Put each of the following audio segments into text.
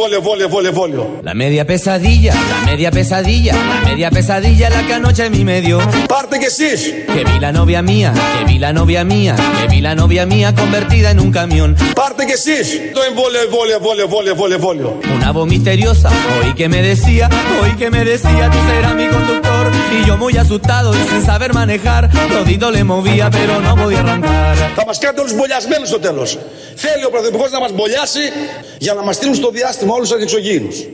embolio, embolio, embolio. La media pesadilla, la media pesadilla, la media pesadilla la que anoche mi medio. Πάρτε κι εσείς. Que vi la novia mía, que vi la novia mía, que vi la novia mía convertida en un camión. Πάρτε κι εσείς. Το embolio, embolio, embolio, embolio, embolio, embolio. Una voz misteriosa, oí que me decía, oí que me decía, tú serás mi conductor. Y yo muy asustado y sin saber manejar, todito le movía pero no podía arrancar. Θα μας κάνετε όλους μπολιασμένους στο τέλος. Θέλει ο Πρωθυπουργός να μας μπολιάσει για να μας στείλουν στο διάστημα όλους τους εξωγήινους.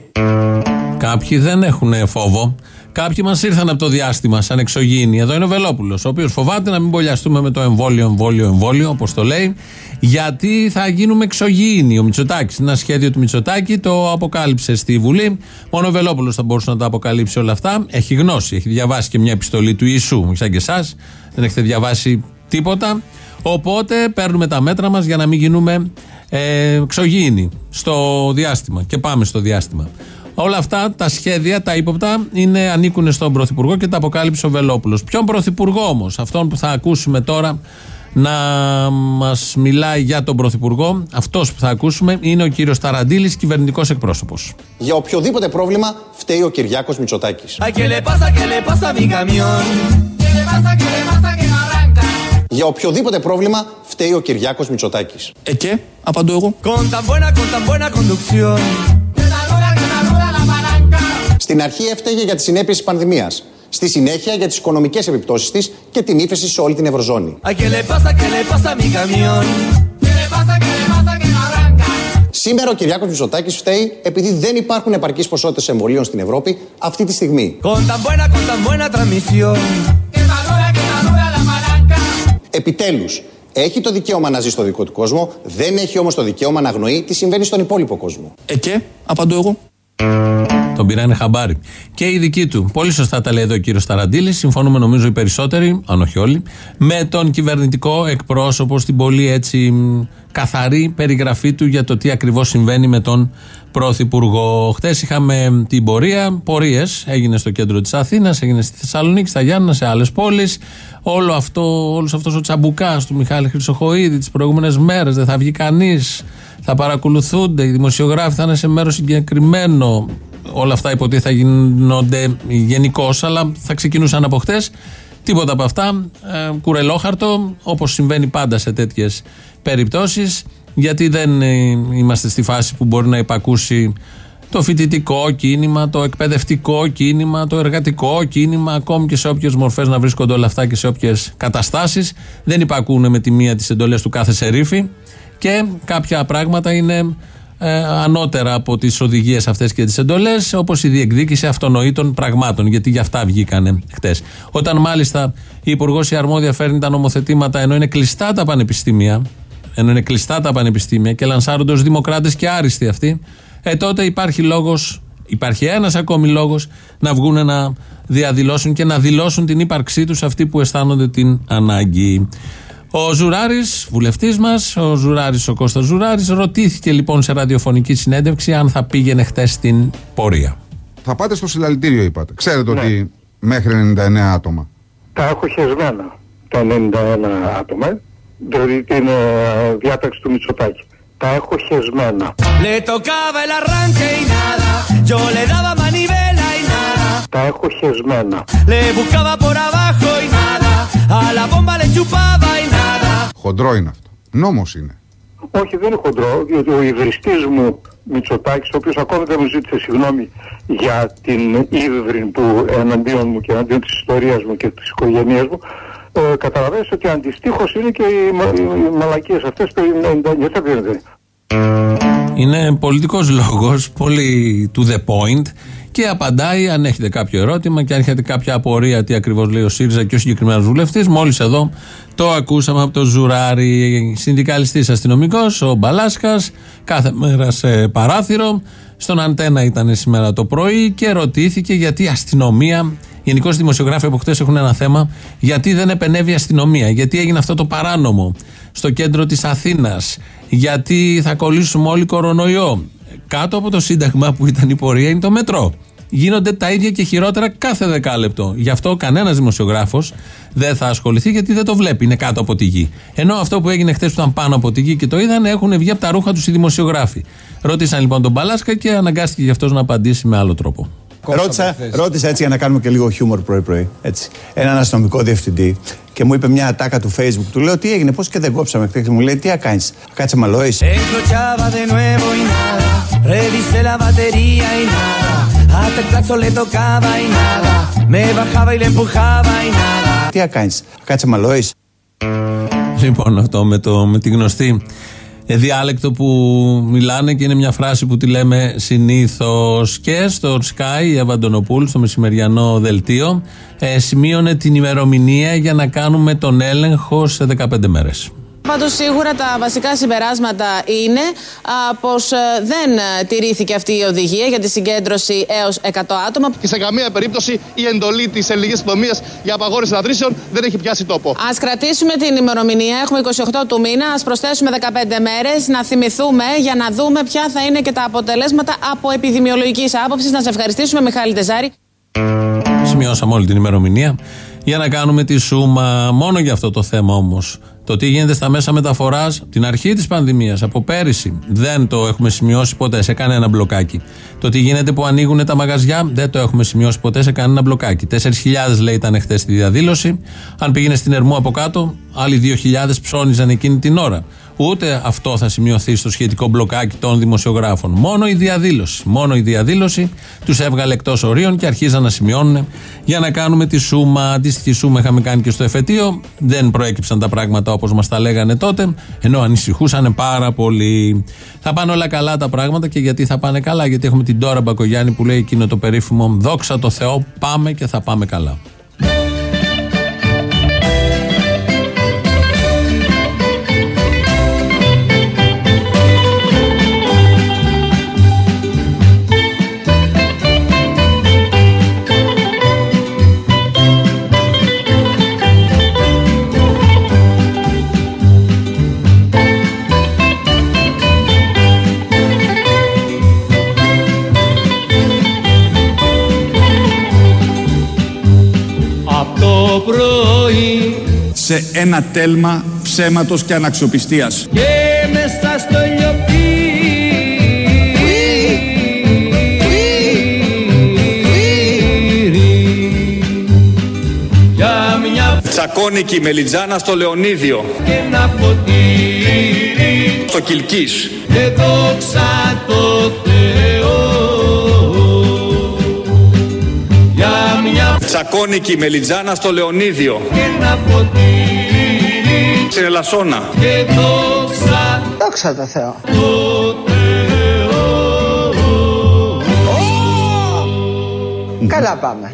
Κάποιοι δεν έχουν φόβο. Κάποιοι μας ήρθαν από το διάστημα σαν εξωγήινοι. Εδώ είναι ο Βελόπουλος, ο οποίος φοβάται να μην μπολιαστούμε με το εμβόλιο, εμβόλιο, εμβόλιο, όπως το λέει, γιατί θα γίνουμε εξωγήινοι. Ο Μητσοτάκης, ένα σχέδιο του Μητσοτάκη, το αποκάλυψε στη Βουλή. Μόνο ο Βελόπουλος θα μπορούσε να τα αποκαλύψει όλα αυτά. Έχει γνώση, έχει διαβάσει και μια επιστολή του Ιησού, σαν και εσάς. Δεν έχετε διαβάσει τίποτα. Οπότε παίρνουμε τα μέτρα μας για να μην γίνουμε ε, εξωγήινοι στο διάστημα. Και πάμε στο διάστημα. Όλα αυτά τα σχέδια, τα ύποπτα, είναι, ανήκουν στον Πρωθυπουργό και τα αποκάλυψε ο Βελόπουλος. Ποιον Πρωθυπουργό όμως, αυτόν που θα ακούσουμε τώρα να μας μιλάει για τον Πρωθυπουργό, αυτός που θα ακούσουμε είναι ο κύριος Ταραντήλη, κυβερνητικός εκπρόσωπος. Για οποιοδήποτε πρόβλημα φταίει ο Κυριάκος Μητσοτάκης. Για οποιοδήποτε πρόβλημα φταίει ο Κυριάκος Μητσοτάκης. Ε και, απαντώ εγώ. Con tan buena, con tan buena conducción. Que saluda, que saluda la palanca. Στην αρχή έφταιγε για τις συνέπειες της πανδημίας. Στη συνέχεια για τις οικονομικές επιπτώσεις της και την ύφεση σε όλη την Ευρωζώνη. Ay, ¿qué le pasa, qué le pasa a mi camión? ¿Qué le pasa, qué le pasa que no arranca? Σήμερα ο Κυριάκος Μητσοτάκης φταίει επειδή δεν υπάρχουν επαρκείς ποσότητες εμβολίων στην Ευρώπη αυτή τη στιγμή. Con tan buena, con tan buena Επιτέλους, έχει το δικαίωμα να ζει στο δικό του κόσμο, δεν έχει όμως το δικαίωμα να αγνοεί τι συμβαίνει στον υπόλοιπο κόσμο. Ε και, απαντώ εγώ. Τον πήρανε χαμπάρι. Και η δική του. Πολύ σωστά τα λέει εδώ ο κύριος Ταραντήλη. Συμφωνούμε νομίζω οι περισσότεροι, αν όχι όλοι, με τον κυβερνητικό εκπρόσωπο στην πολύ έτσι μ, καθαρή περιγραφή του για το τι ακριβώς συμβαίνει με τον Πρωθυπουργό. Χθες είχαμε την πορεία, πορείες. Έγινε στο κέντρο της Αθήνας, έγινε στη Θεσσαλονίκη, στα Γιάννα, σε άλλες πόλεις. Όλο αυτό, όλος αυτός ο τσαμπουκάς του Μιχάλη Χρυσοχοίδη τις προηγούμενες μέρες, δεν θα βγει κανείς. Θα παρακολουθούνται, οι δημοσιογράφοι θα είναι σε μέρο συγκεκριμένο. Όλα αυτά υποτίθεται θα γίνονται γενικώς, αλλά θα ξεκινούσαν από χτες. Τίποτα από αυτά. Ε, κουρελόχαρτο, όπως συμβαίνει πάντα σε τέτοιες περιπτώσεις, γιατί δεν ε, είμαστε στη φάση που μπορεί να υπακούσει το φοιτητικό κίνημα, το εκπαιδευτικό κίνημα, το εργατικό κίνημα, ακόμη και σε όποιες μορφές να βρίσκονται όλα αυτά και σε όποιες καταστάσεις. Δεν υπακούν με τη μία τις εντολές του κάθε σερίφη και κάποια πράγματα είναι ε, ανώτερα από τις οδηγίες αυτές και τις εντολές, όπως η διεκδίκηση αυτονοήτων πραγμάτων, γιατί γι' αυτά βγήκανε χτες. Όταν μάλιστα η Υπουργός η Αρμόδια φέρνει τα νομοθετήματα ενώ είναι κλειστά τα πανεπιστήμια, ενώ είναι κλειστά τα πανεπιστήμια και λανσάρονται ως δημοκράτες και άριστοι αυτοί, ε, τότε υπάρχει λόγος, υπάρχει ένας ακόμη λόγος να βγουν να διαδηλώσουν και να δηλώσουν την ύπαρξή τους αυτοί που αισθάνονται την ανάγκη. Ο Ζουράρης, βουλευτής μας, ο Ζουράρης, ο Κώστας Ζουράρης, ρωτήθηκε λοιπόν σε ραδιοφωνική συνέντευξη αν θα πήγαινε χτες στην πορεία. Θα πάτε στο συλλαλητήριο, είπατε. Ξέρετε ότι μέχρι 99 άτομα. Τα έχω χεσμένα τα 91 άτομα, δηλαδή την ε, διάταξη του Μητσοτάκη. Τα έχω χεσμένα. Le tocaba el arranque y nada. Yo le daba manivela y nada. Τα έχω χεσμένα. Χοντρό είναι αυτό. Νόμος είναι. Όχι, δεν είναι χοντρό, διότι ο υβριστής μου Μητσοτάκης, ο οποίος ακόμη δεν μου ζήτησε συγγνώμη για την ύβριν που εναντίον μου και εναντίον της ιστορίας μου και της οικογένειας μου, ε, καταλαβαίνεις ότι αντιστοίχως είναι και οι, μα- οι, οι μαλακίες αυτές το 99 δεν Είναι πολιτικός λόγος, πολύ to the point και απαντάει αν έχετε κάποιο ερώτημα και αν έχετε κάποια απορία τι ακριβώς λέει ο ΣΥΡΙΖΑ και ο συγκεκριμένος βουλευτής. Μόλις εδώ το ακούσαμε από το Ζουράρι, συνδικαλιστής αστυνομικός, ο Μπαλάσκας, κάθε μέρα σε παράθυρο. Στον Αντένα ήταν σήμερα το πρωί και ρωτήθηκε γιατί η αστυνομία, γενικώς οι δημοσιογράφοι από χτες έχουν ένα θέμα, γιατί δεν επενεύει η αστυνομία, γιατί έγινε αυτό το παράνομο στο κέντρο της Αθήνας, γιατί θα κολλήσουμε όλοι κορονοϊό. Κάτω από το Σύνταγμα που ήταν η πορεία είναι το μετρό. Γίνονται τα ίδια και χειρότερα κάθε δεκάλεπτο. Γι' αυτό κανένας δημοσιογράφος δεν θα ασχοληθεί γιατί δεν το βλέπει. Είναι κάτω από τη γη. Ενώ αυτό που έγινε χθες που ήταν πάνω από τη γη και το είδαν έχουν βγει από τα ρούχα τους οι δημοσιογράφοι. Ρώτησαν λοιπόν τον Παλάσκα και αναγκάστηκε γι' αυτός να απαντήσει με άλλο τρόπο. Ρώτησα, ρώτησα έτσι για να κάνουμε και λίγο χιούμορ πρωί-πρωί. Έτσι. Έναν αστυνομικό διευθυντή και μου είπε μια ατάκα του Facebook. Του λέω τι έγινε, πώς και δεν κόψαμε. Και μου λέει τι κάνεις, κάτσε μαλόι. Hasta el claxon le tocaba y nada. Me bajaba y le empujaba y nada. Τι κάνεις, κάτσε μαλόι. Λοιπόν, αυτό με, το, με τη γνωστή ε, διάλεκτο που μιλάνε και είναι μια φράση που τη λέμε συνήθως και στο Sky η Εύα Αντωνοπούλ, στο μεσημεριανό δελτίο ε, σημείωνε την ημερομηνία για να κάνουμε τον έλεγχο σε 15 μέρες. Πάντως σίγουρα τα βασικά συμπεράσματα είναι α, πως ε, δεν ε, τηρήθηκε αυτή η οδηγία για τη συγκέντρωση έως 100 άτομα. Και σε καμία περίπτωση η εντολή της ελληνικής αστυνομία για απαγόρευση αναδρήσεων δεν έχει πιάσει τόπο. Ας κρατήσουμε την ημερομηνία, έχουμε 28 του μήνα, ας προσθέσουμε 15 μέρες, να θυμηθούμε για να δούμε ποια θα είναι και τα αποτελέσματα από επιδημιολογικής άποψης. Να σε ευχαριστήσουμε Μιχάλη Τεζάρη. Σημειώσαμε όλη την ημερομηνία για να κάνουμε τη σούμα. Μόνο για αυτό το θέμα όμως. Το τι γίνεται στα μέσα μεταφοράς την αρχή της πανδημίας, από πέρυσι, δεν το έχουμε σημειώσει ποτέ σε κανένα μπλοκάκι. Το τι γίνεται που ανοίγουν τα μαγαζιά, δεν το έχουμε σημειώσει ποτέ σε κανένα μπλοκάκι. 4.000 λέει ήταν χθες στη διαδήλωση. Αν πήγαινε στην Ερμού από κάτω, άλλοι 2.000 ψώνιζαν εκείνη την ώρα. Ούτε αυτό θα σημειωθεί στο σχετικό μπλοκάκι των δημοσιογράφων. Μόνο η διαδήλωση. Μόνο η διαδήλωση τους έβγαλε εκτός ορίων και αρχίζαν να σημειώνουν για να κάνουμε τη σούμα. Αντίστοιχη σούμα είχαμε κάνει και στο εφετείο. Δεν προέκυψαν τα πράγματα όπως μας τα λέγανε τότε, ενώ ανησυχούσαν πάρα πολύ. Θα πάνε όλα καλά τα πράγματα και γιατί θα πάνε καλά, γιατί έχουμε την Τώρα Μπακογιάννη που λέει εκείνο το περίφημο Δόξα τω Θεώ, πάμε και θα πάμε καλά. Σε ένα τέλμα ψέματος και αναξιοπιστίας. και μέσα στο λιοπύρι για μια Τσακώνικη μελιτζάνα στο Λεωνίδιο, και ένα ποτήρι στο Κιλκής. και δόξα τω Θεώ Τσακώνικη μελιτζάνα στο Λεωνίδιο, και ένα ποτήρι στην Ελασσόνα. και δόξα Δόξα τω Θεώ. τω Θεώ Καλά πάμε.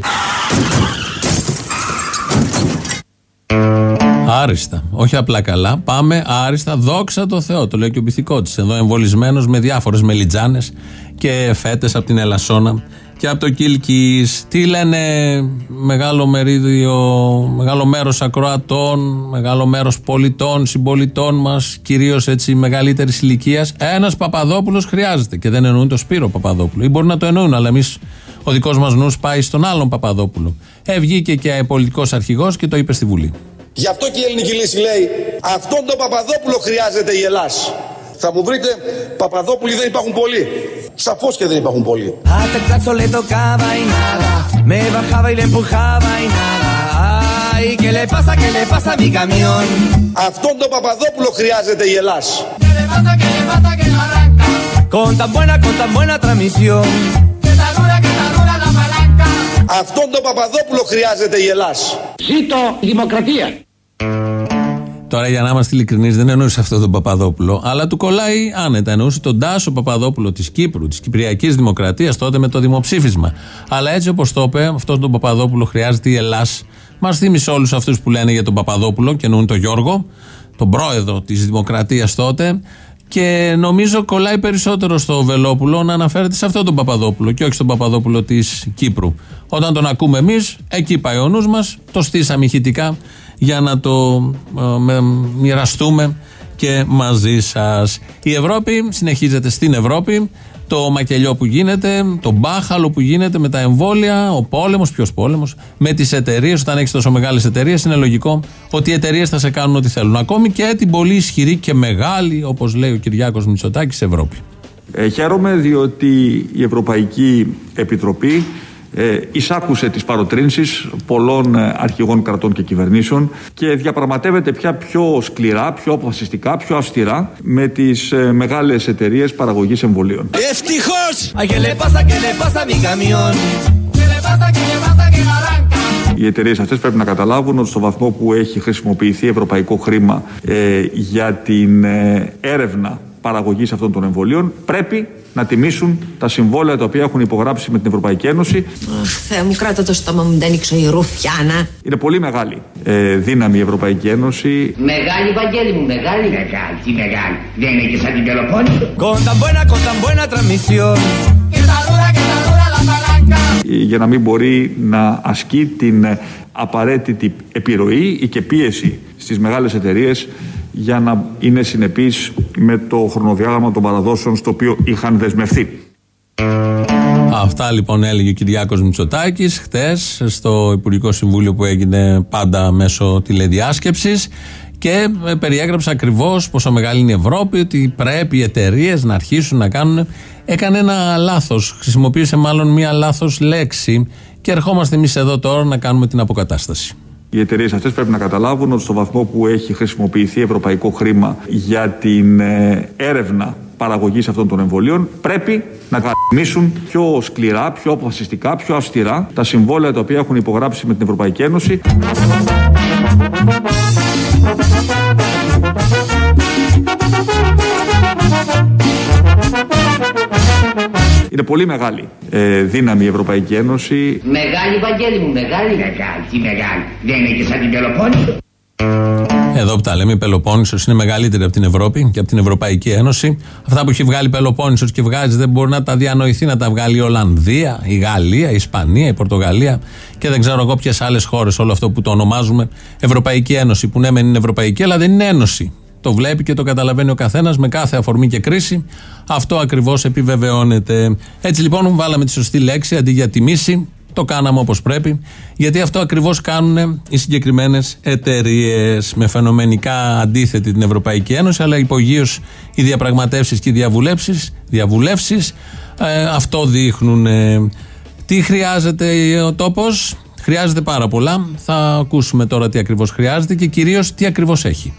Άριστα. Όχι απλά καλά. Πάμε άριστα. Δόξα τω Θεώ. Το λέει και ο πυθικό τη. Εδώ εμβολισμένος με διάφορες μελιτζάνες και φέτες από την Ελασσόνα και από το Κίλκι. Τι λένε μεγάλο μερίδιο, μεγάλο μέρος ακροατών, μεγάλο μέρος πολιτών, συμπολιτών μας, κυρίως έτσι μεγαλύτερης ηλικίας. Ένας Παπαδόπουλος χρειάζεται. Και δεν εννοούν το Σπύρο Παπαδόπουλο. Ή μπορεί να το εννοούν, αλλά εμείς ο δικός μας νους πάει στον άλλον Παπαδόπουλο. Ε, βγήκε και πολιτικός αρχηγός και το είπε στη Βουλή. Γι' αυτό και η ελληνική λύση λέει αυτόν τον Παπαδόπουλο χρειάζεται η Ελλάς. Θα μου βρείτε Παπαδόπουλοι δεν υπάρχουν πολλοί. Σαφώς και δεν υπάρχουν πολλοί. Με Αυτό τον Παπαδόπουλο χρειάζεται η Αυτόν τον Παπαδόπουλο χρειάζεται η Ζήτω δημοκρατία. Τώρα για να είμαστε ειλικρινείς, δεν εννοούσε αυτό τον Παπαδόπουλο, αλλά του κολλάει άνετα. Εννοούσε τον Τάσο Παπαδόπουλο της Κύπρου, της Κυπριακής Δημοκρατίας, τότε με το δημοψήφισμα. Αλλά έτσι όπως το είπε, αυτόν τον Παπαδόπουλο χρειάζεται η Ελλάς. Μας θύμισε όλους αυτούς που λένε για τον Παπαδόπουλο και εννοούν τον Γιώργο, τον πρόεδρο της Δημοκρατίας τότε. Και νομίζω κολλάει περισσότερο στο Βελόπουλο να αναφέρεται σε αυτόν τον Παπαδόπουλο και όχι στον Παπαδόπουλο της Κύπρου. Όταν τον ακούμε εμείς, εκεί πάει ο νους μας, το στήσαμε ηχητικά για να το ε, με- μοιραστούμε και μαζί σας. Η Ευρώπη συνεχίζεται στην Ευρώπη το μακελιό που γίνεται, το μπάχαλο που γίνεται με τα εμβόλια, ο πόλεμος, ποιος πόλεμος, με τις εταιρείες. Όταν έχεις τόσο μεγάλες εταιρείες, είναι λογικό ότι οι εταιρείες θα σε κάνουν ό,τι θέλουν. Ακόμη και την πολύ ισχυρή και μεγάλη, όπως λέει ο Κυριάκος Μητσοτάκης, Ευρώπη. Ε, χαίρομαι διότι η Ευρωπαϊκή Επιτροπή ε, εισάκουσε τις παροτρύνσεις πολλών ε, αρχηγών κρατών και κυβερνήσεων και διαπραγματεύεται πια πιο σκληρά, πιο αποφασιστικά, πιο αυστηρά με τις ε, μεγάλες εταιρείες παραγωγής εμβολίων. Ευτυχώς! Ay, ¿qué le pasa, qué le pasa a mi camión? ¿Qué le pasa, qué le pasa que no arranca? Οι εταιρείες αυτές πρέπει να καταλάβουν ότι στο βαθμό που έχει χρησιμοποιηθεί ευρωπαϊκό χρήμα ε, για την ε, έρευνα παραγωγής αυτών των εμβολίων, πρέπει να τιμήσουν τα συμβόλαια τα οποία έχουν υπογράψει με την Ευρωπαϊκή Ένωση. Αχ, Θεέ μου, κράτα το στόμα μου, δεν ανοίξω η ρουφιάνα. Είναι πολύ μεγάλη ε, δύναμη η Ευρωπαϊκή Ένωση. Μεγάλη, Βαγγέλη μου, μεγάλη. Μεγάλη, τι μεγάλη. Δεν είναι και σαν την Πελοπόννησο. Con tan buena, con tan buena transmisión. Que saluda, que saluda la palanca. για να μην μπορεί να ασκεί την ε, απαραίτητη επιρροή ή και πίεση στις μεγάλες εταιρείες για να είναι συνεπείς με το χρονοδιάγραμμα των παραδόσεων στο οποίο είχαν δεσμευθεί. Αυτά λοιπόν έλεγε ο Κυριάκος Μητσοτάκης χτες στο Υπουργικό Συμβούλιο που έγινε πάντα μέσω τηλεδιάσκεψης και ε, περιέγραψε ακριβώς πόσο μεγάλη είναι η Ευρώπη, ότι πρέπει οι εταιρείες να αρχίσουν να κάνουν. Έκανε ένα λάθος, χρησιμοποίησε μάλλον μία λάθος λέξη και ερχόμαστε εμείς εδώ τώρα να κάνουμε την αποκατάσταση. Οι εταιρείες αυτές πρέπει να καταλάβουν ότι στο βαθμό που έχει χρησιμοποιηθεί ευρωπαϊκό χρήμα για την ε, έρευνα παραγωγής αυτών των εμβολίων, πρέπει να γαμίσουν πιο σκληρά, πιο αποφασιστικά, πιο αυστηρά τα συμβόλαια τα οποία έχουν υπογράψει με την Ευρωπαϊκή Ένωση. Είναι πολύ μεγάλη ε, δύναμη η Ευρωπαϊκή Ένωση. Μεγάλη, Βαγγέλη μου, μεγάλη. Μεγάλη, τι μεγάλη. Δεν είναι και σαν την Πελοπόννησο. Εδώ που τα λέμε, η Πελοπόννησος είναι μεγαλύτερη από την Ευρώπη και από την Ευρωπαϊκή Ένωση. Αυτά που έχει βγάλει η Πελοπόννησος και βγάζει δεν μπορεί να τα διανοηθεί να τα βγάλει η Ολλανδία, η Γαλλία, η Ισπανία, η Πορτογαλία και δεν ξέρω εγώ ποιες άλλες χώρες. Όλο αυτό που το ονομάζουμε Ευρωπαϊκή Ένωση, που ναι, μεν είναι Ευρωπαϊκή, αλλά δεν είναι Ένωση. Το βλέπει και το καταλαβαίνει ο καθένας με κάθε αφορμή και κρίση. Αυτό ακριβώς επιβεβαιώνεται. Έτσι λοιπόν, βάλαμε τη σωστή λέξη αντί για τιμήσει. Το κάναμε όπως πρέπει. Γιατί αυτό ακριβώς κάνουν οι συγκεκριμένες εταιρείες. Με φαινομενικά αντίθετη την Ευρωπαϊκή Ένωση, αλλά υπογείως οι διαπραγματεύσεις και οι διαβουλεύσεις ε, αυτό δείχνουν. Ε, τι χρειάζεται ο τόπος, Χρειάζεται πάρα πολλά. Θα ακούσουμε τώρα τι ακριβώς χρειάζεται και κυρίως τι ακριβώς έχει.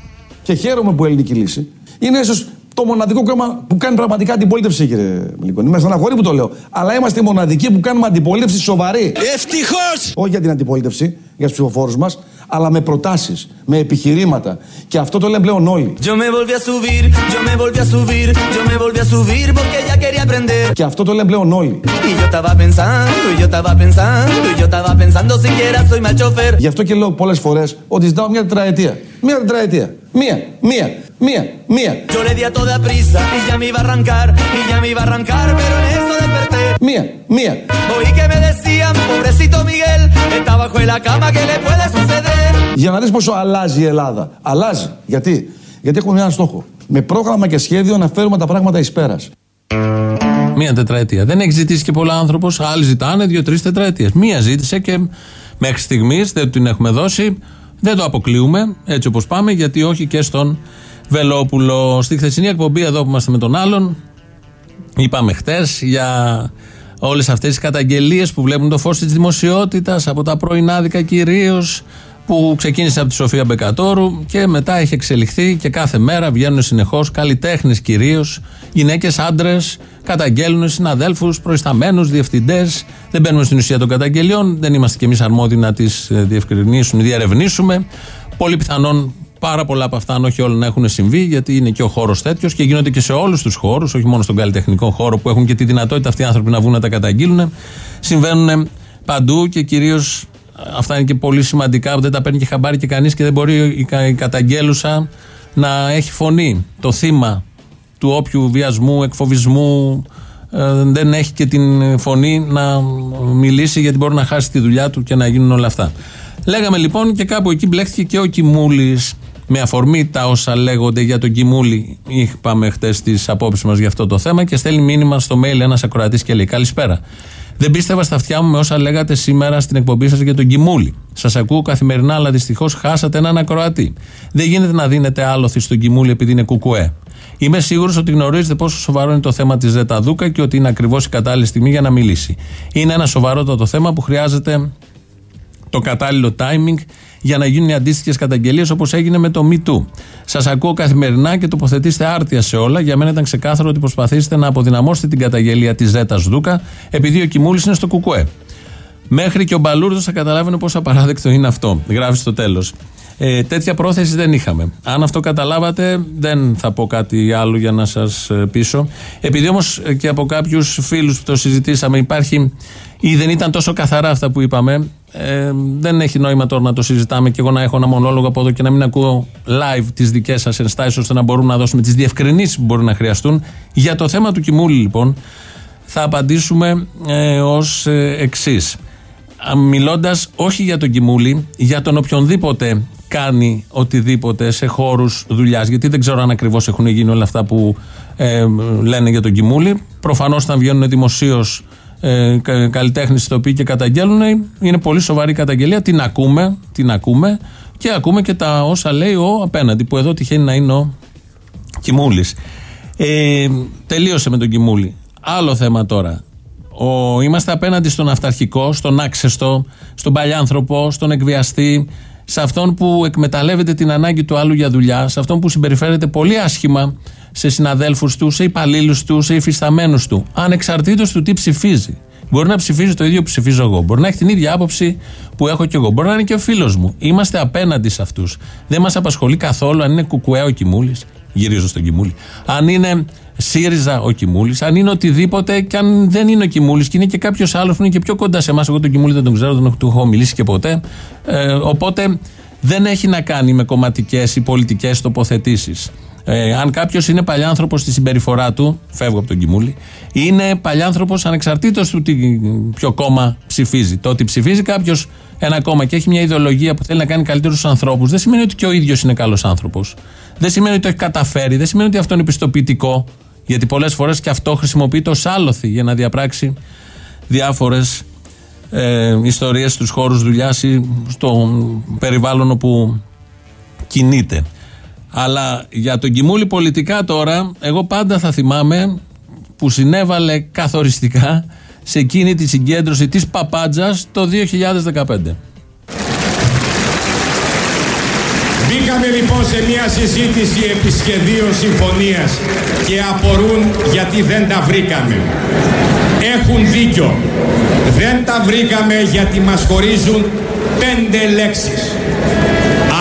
Και χαίρομαι που η ελληνική λύση είναι ίσως το μοναδικό κόμμα που κάνει πραγματικά αντιπολίτευση, κύριε Μιλικόνη. Με στεναχωρεί που το λέω. Αλλά είμαστε οι μοναδικοί που κάνουμε αντιπολίτευση σοβαρή. Ευτυχώς! Όχι για την αντιπολίτευση, για τους ψηφοφόρους μας, αλλά με προτάσεις, με επιχειρήματα. Και αυτό το λένε πλέον όλοι. Yo me volví a subir, yo me volví a subir, yo me volví a subir porque ya quería aprender. Και αυτό το λένε πλέον όλοι. Y yo estaba pensando, y yo estaba pensando, y yo estaba pensando siquiera soy mal chofer. Γι' αυτό και λέω πολλές φορές ότι ζητάω μια τετραετία. Μια τετραετία. Μία, μία, μία, μία. Yo le di a toda prisa y ya me iba a arrancar, y ya me iba a arrancar, pero en eso desperté. Μία, μία. Oí que me decían, pobrecito Miguel, está bajo en la cama, ¿qué le puede suceder? Για να δεις πόσο αλλάζει η Ελλάδα. Αλλάζει. Γιατί; Γιατί έχουμε ένα στόχο. Με πρόγραμμα και σχέδιο να φέρουμε τα πράγματα εις πέρας. Μία τετραετία. Δεν έχει ζητήσει και πολλά άνθρωπος. Άλλοι ζητάνε δύο-τρει τετραετίες. Μία ζήτησε και μέχρι στιγμής δεν την έχουμε δώσει. Δεν το αποκλείουμε έτσι όπως πάμε, γιατί όχι και στον Βελόπουλο. Στη χθεσινή εκπομπή εδώ που είμαστε με τον άλλον, είπαμε χτες για όλες αυτές τις καταγγελίες που βλέπουν το φως της δημοσιότητας από τα πρωινάδικα κυρίως που ξεκίνησε από τη Σοφία Μπεκατόρου και μετά έχει εξελιχθεί και κάθε μέρα βγαίνουν συνεχώς καλλιτέχνες κυρίως, γυναίκες, άντρες, καταγγέλνουν συναδέλφους, προϊσταμένους, διευθυντές. Δεν μπαίνουμε στην ουσία των καταγγελιών, δεν είμαστε κι εμείς αρμόδιοι να τις διευκρινίσουμε, διαρευνήσουμε. Πολύ πιθανόν πάρα πολλά από αυτά, αν όχι όλα, να έχουν συμβεί, γιατί είναι και ο χώρος τέτοιος και γίνονται και σε όλους τους χώρους, όχι μόνο στον καλλιτεχνικό χώρο που έχουν και τη δυνατότητα αυτοί οι άνθρωποι να βγουν να τα καταγγείλουν. Συμβαίνουν παντού και κυρίως αυτά είναι και πολύ σημαντικά, δεν τα παίρνει και χαμπάρι και κανείς και δεν μπορεί η, κα- η καταγγέλουσα να έχει φωνή. Το θύμα του όποιου βιασμού, εκφοβισμού, ε, δεν έχει και την φωνή να μιλήσει γιατί μπορεί να χάσει τη δουλειά του και να γίνουν όλα αυτά. Λέγαμε λοιπόν και κάπου εκεί μπλέχτηκε και ο Κιμούλης. Με αφορμή τα όσα λέγονται για τον Κιμούλη, είπαμε χτες τις απόψεις μας για αυτό το θέμα και στέλνει μήνυμα στο mail ένας ακροατής και λέει: Καλησπέρα. Δεν πίστευα στα αυτιά μου με όσα λέγατε σήμερα στην εκπομπή σας για τον Κιμούλη. Σας ακούω καθημερινά, αλλά δυστυχώς χάσατε έναν ακροατή. Δεν γίνεται να δίνετε άλοθη στον Κιμούλη επειδή είναι κουκουέ. Είμαι σίγουρος ότι γνωρίζετε πόσο σοβαρό είναι το θέμα της Ζέτα Δούκα και ότι είναι ακριβώς η κατάλληλη στιγμή για να μιλήσει. Είναι ένα σοβαρότατο θέμα που χρειάζεται το κατάλληλο timing για να γίνουν οι αντίστοιχες καταγγελίες όπως έγινε με το Me Too. Σας ακούω καθημερινά και τοποθετήστε άρτια σε όλα. Για μένα ήταν ξεκάθαρο ότι προσπαθήσετε να αποδυναμώσετε την καταγγελία της Ζέτας Δούκα, επειδή ο Κιμούλης είναι στο Κουκουέ. Μέχρι και ο Μπαλούρδος θα καταλάβαινε πόσο απαράδεκτο είναι αυτό. Γράφει στο τέλος. Ε, τέτοια πρόθεση δεν είχαμε. Αν αυτό καταλάβατε, δεν θα πω κάτι άλλο για να σας πείσω. Επειδή όμως και από κάποιους φίλους που το συζητήσαμε υπάρχει ή δεν ήταν τόσο καθαρά αυτά που είπαμε, ε, δεν έχει νόημα τώρα να το συζητάμε και εγώ να έχω ένα μονόλογο από εδώ και να μην ακούω live τις δικές σας ενστάσεις ώστε να μπορούμε να δώσουμε τις διευκρινήσεις που μπορεί να χρειαστούν. Για το θέμα του Κιμούλη, λοιπόν, θα απαντήσουμε ε, ως ε, εξής. Μιλώντας όχι για τον Κιμούλη, για τον οποιονδήποτε κάνει οτιδήποτε σε χώρους δουλειάς. Γιατί δεν ξέρω αν ακριβώς έχουν γίνει όλα αυτά που ε, λένε για τον Κιμούλη. Προφανώς, όταν βγαίνουν δημοσίω ε, καλλιτέχνες οποίοι και καταγγέλνουν, είναι πολύ σοβαρή καταγγελία. Την ακούμε, την ακούμε και ακούμε και τα όσα λέει ο απέναντι, που εδώ τυχαίνει να είναι ο Κιμούλης. Ε, τελείωσε με τον Κιμούλη. Άλλο θέμα τώρα. Ο, είμαστε απέναντι στον αυταρχικό, στον άξεστο, στον παλιάνθρωπο, στον εκβιαστή, σε αυτόν που εκμεταλλεύεται την ανάγκη του άλλου για δουλειά, σε αυτόν που συμπεριφέρεται πολύ άσχημα σε συναδέλφους του, σε υπαλλήλους του, σε υφισταμένους του, ανεξαρτήτως του τι ψηφίζει. Μπορεί να ψηφίζει το ίδιο που ψηφίζω εγώ. Μπορεί να έχει την ίδια άποψη που έχω κι εγώ. Μπορεί να είναι και ο φίλος μου. Είμαστε απέναντι σε αυτούς. Δεν μας απασχολεί καθόλου αν είναι κουκουέ ο Κιμούλης. Γυρίζω στον Κιμούλη. Αν είναι ΣΥΡΙΖΑ ο Κιμούλης, αν είναι οτιδήποτε και αν δεν είναι ο Κιμούλης και είναι και κάποιος άλλος που είναι και πιο κοντά σε εμάς. Εγώ τον Κιμούλη δεν τον ξέρω, δεν του έχω μιλήσει και ποτέ. Ε, οπότε δεν έχει να κάνει με κομματικές ή πολιτικές τοποθετήσεις. Ε, αν κάποιος είναι παλιάνθρωπος στη συμπεριφορά του, φεύγω από τον Κιμούλη, είναι παλιάνθρωπος ανεξαρτήτως του τι, ποιο κόμμα ψηφίζει. Το ότι ψηφίζει κάποιος ένα κόμμα και έχει μια ιδεολογία που θέλει να κάνει καλύτερους ανθρώπους, δεν σημαίνει ότι και ο ίδιος είναι καλός άνθρωπος. Δεν σημαίνει ότι το έχει καταφέρει, δεν σημαίνει ότι αυτό είναι πιστοποιητικό. Γιατί πολλές φορές και αυτό χρησιμοποιείται ως άλοθη για να διαπράξει διάφορες ε, ιστορίες στους χώρους δουλειάς ή στο περιβάλλον όπου κινείται. Αλλά για τον Κιμούλη πολιτικά τώρα, εγώ πάντα θα θυμάμαι που συνέβαλε καθοριστικά σε εκείνη τη συγκέντρωση της Παπάντζας το 2015. Μπήκαμε λοιπόν σε μια συζήτηση επί σχεδίου συμφωνίας και απορούν γιατί δεν τα βρήκαμε. Έχουν δίκιο. Δεν τα βρήκαμε γιατί μας χωρίζουν πέντε λέξεις.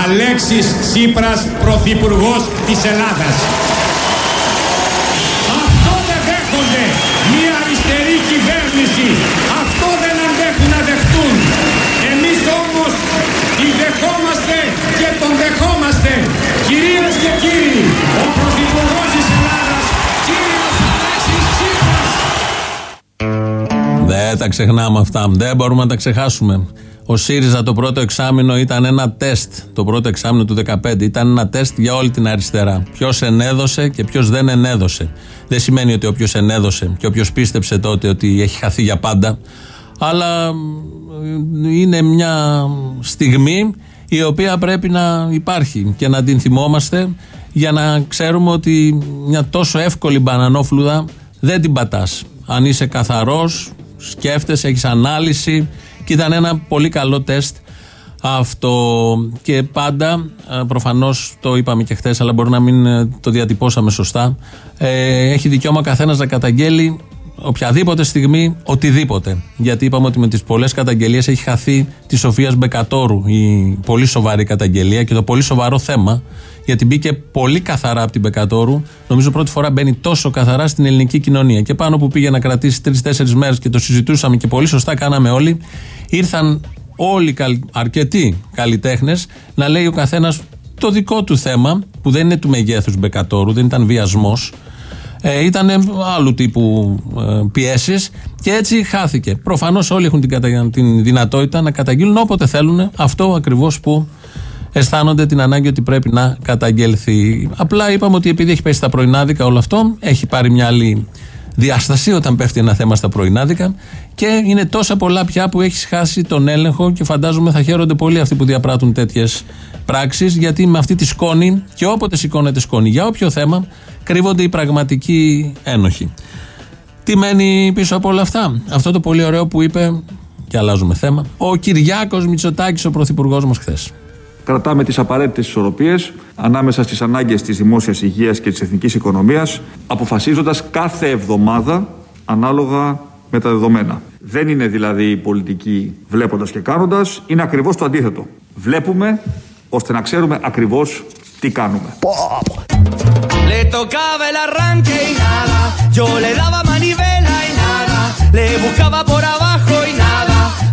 Αλέξης Τσίπρας, Πρωθυπουργός της Ελλάδας. Δεν τα ξεχνάμε αυτά. Δεν μπορούμε να τα ξεχάσουμε. Ο ΣΥΡΙΖΑ το πρώτο εξάμεινο ήταν ένα τεστ. Το πρώτο εξάμεινο του 2015 ήταν ένα τεστ για όλη την αριστερά. Ποιος ενέδωσε και ποιος δεν ενέδωσε. Δεν σημαίνει ότι όποιος ενέδωσε και όποιος πίστεψε τότε ότι έχει χαθεί για πάντα. Αλλά είναι μια στιγμή η οποία πρέπει να υπάρχει και να την θυμόμαστε για να ξέρουμε ότι μια τόσο εύκολη μπανανόφλουδα δεν την πατάς. Αν είσαι καθαρός, σκέφτεσαι, έχεις ανάλυση, και ήταν ένα πολύ καλό τεστ αυτό. Και πάντα, προφανώς το είπαμε και χθες, αλλά μπορεί να μην ε, το διατυπώσαμε σωστά. Ε, έχει δικαίωμα καθένας να καταγγέλει οποιαδήποτε στιγμή οτιδήποτε. Γιατί είπαμε ότι με τις πολλές καταγγελίες έχει χαθεί τη Σοφίας Μπεκατόρου η πολύ σοβαρή καταγγελία και το πολύ σοβαρό θέμα. Γιατί μπήκε πολύ καθαρά από την Μπεκατόρου. Νομίζω πρώτη φορά μπαίνει τόσο καθαρά στην ελληνική κοινωνία. Και πάνω που πήγε να κρατήσει τρει-τέσσερι μέρες και το συζητούσαμε και πολύ σωστά κάναμε όλοι, ήρθαν όλοι αρκετοί καλλιτέχνες να λέει ο καθένας το δικό του θέμα, που δεν είναι του μεγέθους Μπεκατόρου, δεν ήταν βιασμός. Ε, ήταν άλλου τύπου ε, πιέσεις και έτσι χάθηκε. Προφανώς όλοι έχουν την, την δυνατότητα να καταγγείλουν όποτε θέλουν αυτό ακριβώς που αισθάνονται την ανάγκη ότι πρέπει να καταγγελθεί. Απλά είπαμε ότι επειδή έχει πέσει στα πρωινάδικα όλο αυτό, έχει πάρει μια άλλη διάσταση όταν πέφτει ένα θέμα στα πρωινάδικα και είναι τόσα πολλά πια που έχει χάσει τον έλεγχο και φαντάζομαι θα χαίρονται πολύ αυτοί που διαπράττουν τέτοιες πράξεις γιατί με αυτή τη σκόνη και όποτε σηκώνεται σκόνη για όποιο θέμα κρύβονται οι πραγματικοί ένοχοι. Τι μένει πίσω από όλα αυτά, αυτό το πολύ ωραίο που είπε και αλλάζουμε θέμα, ο Κυριάκος Μητσοτάκης, ο πρωθυπουργός μας χθες. Κρατάμε τις απαραίτητες ισορροπίες ανάμεσα στις ανάγκες της δημόσιας υγείας και της εθνικής οικονομίας, αποφασίζοντας κάθε εβδομάδα ανάλογα με τα δεδομένα. Δεν είναι δηλαδή η πολιτική βλέποντας και κάνοντας, είναι ακριβώς το αντίθετο. Βλέπουμε Ωστε να ξέρουμε ακριβώς τι κάνουμε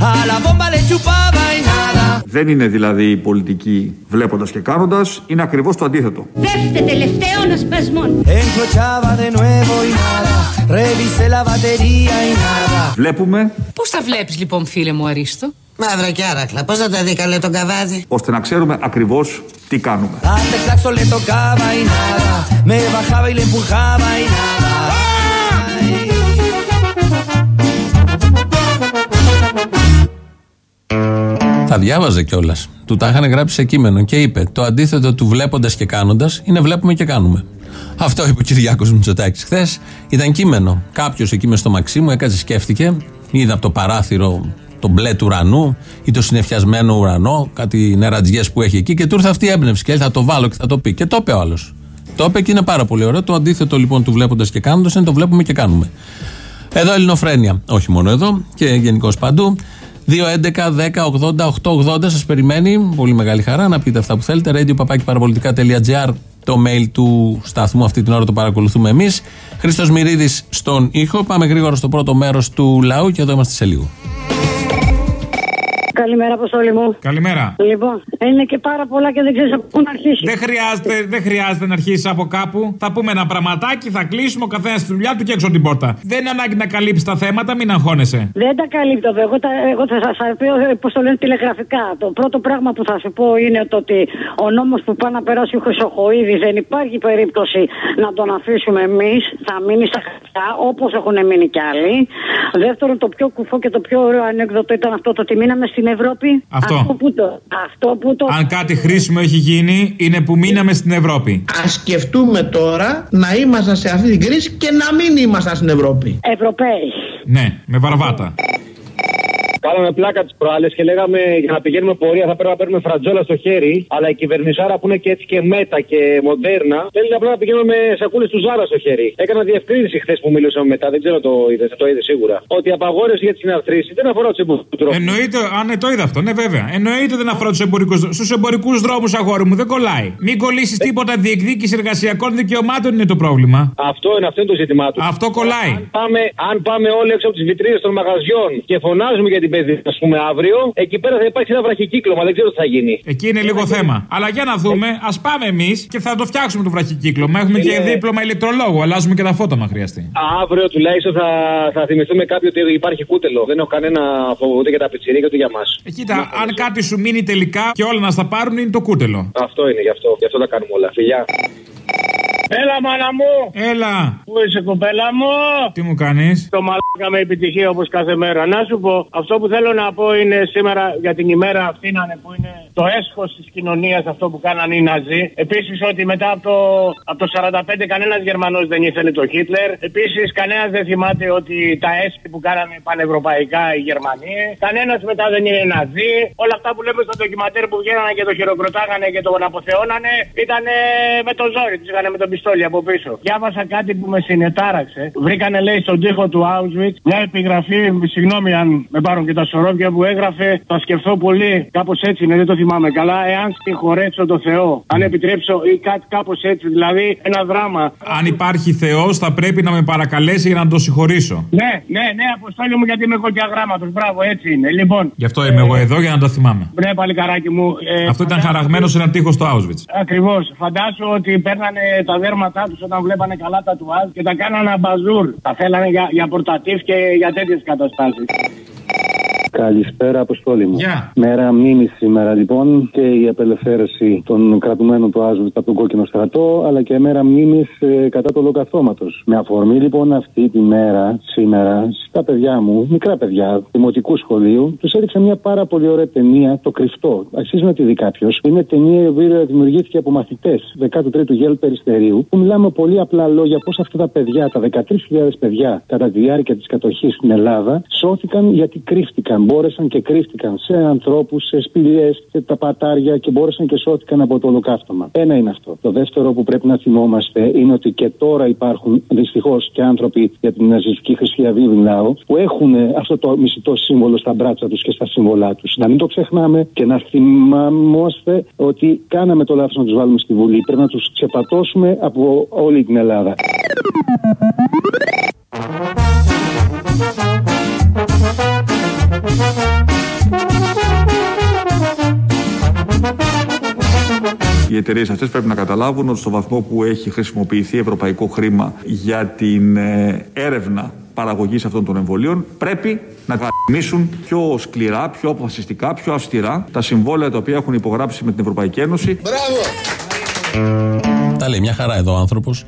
a la bomba le chupaba y nada. Δεν είναι δηλαδή η πολιτική βλέποντας και κάνοντας, είναι ακριβώς το αντίθετο. Δεύτε τελευταίων ασπασμών. Encrochaba de nuevo y nada, revisé la batería y nada. Βλέπουμε Πώς τα βλέπεις λοιπόν φίλε μου Αρίστο; Μαύρα και άρακλα. Πώς θα τα δει καλέ τον καβάδι; ώστε να ξέρουμε ακριβώς τι κάνουμε. Hasta el saxo le tocaba y nada, me bajaba y le empujaba y nada. Τα διάβαζε κιόλας. Του τα είχαν γράψει σε κείμενο και είπε: Το αντίθετο του βλέποντας και κάνοντας είναι βλέπουμε και κάνουμε. Αυτό είπε ο Κυριάκος Μητσοτάκης χθες. Ήταν κείμενο. Κάποιος εκεί με στο Μαξίμου έκατσε, σκέφτηκε, είδε από το παράθυρο τον μπλε του ουρανού ή το συνεφιασμένο ουρανό, κάτι νερατζιές που έχει εκεί και του ήρθε αυτή η έμπνευση και λέει: Θα το βάλω και θα το πει. Και το είπε ο άλλος. Το είπε και είναι πάρα πολύ ωραίο. Το αντίθετο λοιπόν του βλέποντας και κάνοντας είναι το βλέπουμε και κάνουμε. Εδώ Ελληνοφρένια. Όχι μόνο εδώ και γενικώς παντού. 2.11.10.80.880 σας περιμένει. Πολύ μεγάλη χαρά να πείτε αυτά που θέλετε. radio το mail του σταθμού. Αυτή την ώρα το παρακολουθούμε εμείς. Χρήστος Μυρίδης στον ήχο. Πάμε γρήγορα στο πρώτο μέρος του λαού και εδώ είμαστε σε λίγο. Καλημέρα, Αποστόλη μου. Καλημέρα. Λοιπόν, είναι και πάρα πολλά και δεν ξέρεις από πού να αρχίσεις. Δεν χρειάζεται, δεν χρειάζεται να αρχίσεις από κάπου. Θα πούμε ένα πραγματάκι, θα κλείσουμε ο καθένας στη δουλειά του και έξω από την πόρτα. Δεν είναι ανάγκη να καλύψεις τα θέματα, μην αγχώνεσαι. Δεν τα καλύπτω. Εγώ, τα, εγώ θα σα πω, πώς το λένε τηλεγραφικά. Το πρώτο πράγμα που θα σου πω είναι το ότι ο νόμος που πάει να περάσει ο Χρυσοχοίδης δεν υπάρχει περίπτωση να τον αφήσουμε εμείς. Θα μείνει στα χαρτιά όπως έχουν μείνει κι άλλοι. Δεύτερον, το πιο κουφό και το πιο ωραίο ανέκδοτο ήταν αυτό το ότι μείναμε στην Ευρώπη. Αυτό. που το. Αυτό που το. Αν κάτι χρήσιμο έχει γίνει, είναι που μείναμε στην Ευρώπη. Α σκεφτούμε τώρα να ήμασταν σε αυτή την κρίση και να μην ήμασταν στην Ευρώπη. Ευρωπαίοι. Ναι, με βαρβάτα. Κάναμε πλάκα τις προάλλες και λέγαμε για να πηγαίνουμε πορεία θα πρέπει να παίρνουμε φρατζόλα στο χέρι. Αλλά η κυβερνησάρα που είναι και έτσι και μέτα και μοντέρνα θέλει απλά να πηγαίνουμε με σακούλες του Ζάρα στο χέρι. Έκανα διευκρίνηση χθες που μιλούσαμε μετά, δεν ξέρω το είδε, το είδε σίγουρα. Ότι η απαγόρευση για τις συναρθρήσει δεν αφορά τους εμπορικούς τρόπου. Εννοείται, αν ναι, το είδα αυτό, ναι, βέβαια. Εννοείται δεν αφορά τους εμπορικούς Στους εμπορικούς δρόμους, αγόρι μου, δεν κολλάει. Μην κολλήσεις τίποτα διεκδίκηση εργασιακών δικαιωμάτων είναι το πρόβλημα. Αυτό είναι, αυτό είναι το ζήτημά του. Αυτό κολλάει. Αν πάμε, αν πάμε όλοι έξω από τις βιτρίνες των μαγαζιών και φωνάζουμε για την παιδεία, ας πούμε αύριο, εκεί πέρα θα υπάρξει ένα βραχικύκλωμα, δεν ξέρω τι θα γίνει. Εκεί είναι λίγο θέμα. Αλλά για να δούμε, ας πάμε εμείς και θα το φτιάξουμε το βραχικύκλωμα. Έχουμε και Είναι- δίπλωμα ηλεκτρολόγου. Αλλάζουμε και τα φώτα, μα χρειαστεί. Αύριο τουλάχιστον θα, θα θυμηθούμε κάποιοι ότι υπάρχει κούτελο. Δεν έχω κανένα φόβο ούτε για τα πιτσιρίκια ούτε για μας. Ε, Κοίτα, αν κάτι σου μείνει τελικά και όλα να στα πάρουν είναι το κούτελο. Αυτό είναι, γι' αυτό. Γι' αυτό τα κάνουμε όλα. Φιλιά. Έλα, μάνα μου! Έλα! Πού είσαι, κοπέλα μου! Τι μου κάνεις; Το μαλάκα με επιτυχία όπως κάθε μέρα. Να σου πω, αυτό που θέλω να πω είναι σήμερα για την ημέρα αυτή να είναι που είναι το έσχος της κοινωνίας αυτό που κάνανε οι Ναζί. Επίσης ότι μετά από το, από το 45 κανένας Γερμανός δεν ήθελε το Χίτλερ. Επίσης κανένας δεν θυμάται ότι τα έσχη που κάνανε πανευρωπαϊκά οι Γερμανοί. Κανένας μετά δεν είναι Ναζί. Όλα αυτά που λέμε στο ντοκιματέρ που βγαίνανε και το χειροκροτάγανε και τον αποθεώνανε ήταν με το ζόρι. Τους είχαν με τον πιστόλι από πίσω. Διάβασα κάτι που με συνετάραξε. Βρήκανε λέει στον τοίχο του Auschwitz μια επιγραφή, συγγνώμη αν με πάρουν και τα σωρόβια που έγραφε. Θα σκεφτώ πολύ, κάπως έτσι είναι, δεν το θυμάμαι καλά. Εάν συγχωρέσω το Θεό, αν επιτρέψω ή κάτι κάπως έτσι, δηλαδή ένα δράμα. Αν υπάρχει Θεός, θα πρέπει να με παρακαλέσει για να το συγχωρήσω. Ναι, ναι, ναι, αποστόλιο μου γιατί είμαι εγώ και αγράμματος. Μπράβο, έτσι είναι. Λοιπόν, Γι' αυτό είμαι εγώ εδώ για να το θυμάμαι. ναι, παλικαράκι μου. ε, Αυτό ήταν χαραγμένος σε ένα τείχο στο Auschwitz. Ακριβώς. Φαντάσου ότι παίρνανε τα δέρματά τους όταν βλέπανε καλά τα τουάζ και τα κάνανε μπαζούρ. Τα θέλανε για, για πορτατίφ και για τέτοιες καταστάσεις. Καλησπέρα, Αποστόλη μου. Γεια. Μέρα μνήμη σήμερα λοιπόν και η απελευθέρωση των κρατουμένων του Άζου από τον κόκκινο στρατό, αλλά και μέρα μνήμης κατά του ολοκαυτώματος. Με αφορμή λοιπόν αυτή τη μέρα, σήμερα, στα παιδιά μου, μικρά παιδιά, δημοτικού σχολείου, τους έδειξα μια πάρα πολύ ωραία ταινία, Το Κρυφτό. Αξίζει να τη δει κάποιος. Είναι ταινία η οποία δημιουργήθηκε από μαθητές 13ου Γέλ Περιστερίου, που μιλάμε με πολύ απλά λόγια πώς αυτά τα παιδιά, τα 13.000 παιδιά, κατά τη διάρκεια της κατοχής στην Ελλάδα, σώθηκαν γιατί κρύφτηκαν. Μπόρεσαν και κρύφτηκαν σε ανθρώπους, σε σπηλιές, σε τα πατάρια και μπόρεσαν και σώθηκαν από το ολοκαύτωμα. Ένα είναι αυτό. Το δεύτερο που πρέπει να θυμόμαστε είναι ότι και τώρα υπάρχουν δυστυχώς και άνθρωποι για την ναζιστική χριστιαβή μιλάω, που έχουν αυτό το μισητό σύμβολο στα μπράτσα τους και στα σύμβολά τους. Να μην το ξεχνάμε και να θυμάμαστε ότι κάναμε το λάθος να τους βάλουμε στη Βουλή. Πρέπει να τους ξεπατώσουμε από όλη την Ελλάδα. Εταιρείες αυτές πρέπει να καταλάβουν ότι στο βαθμό που έχει χρησιμοποιηθεί ευρωπαϊκό χρήμα για την ε, έρευνα παραγωγής αυτών των εμβολίων, πρέπει να γαμίσουν πιο σκληρά, πιο αποφασιστικά, πιο αυστηρά τα συμβόλαια τα οποία έχουν υπογράψει με την Ευρωπαϊκή Ένωση. Τα λέει μια χαρά εδώ ο άνθρωπος.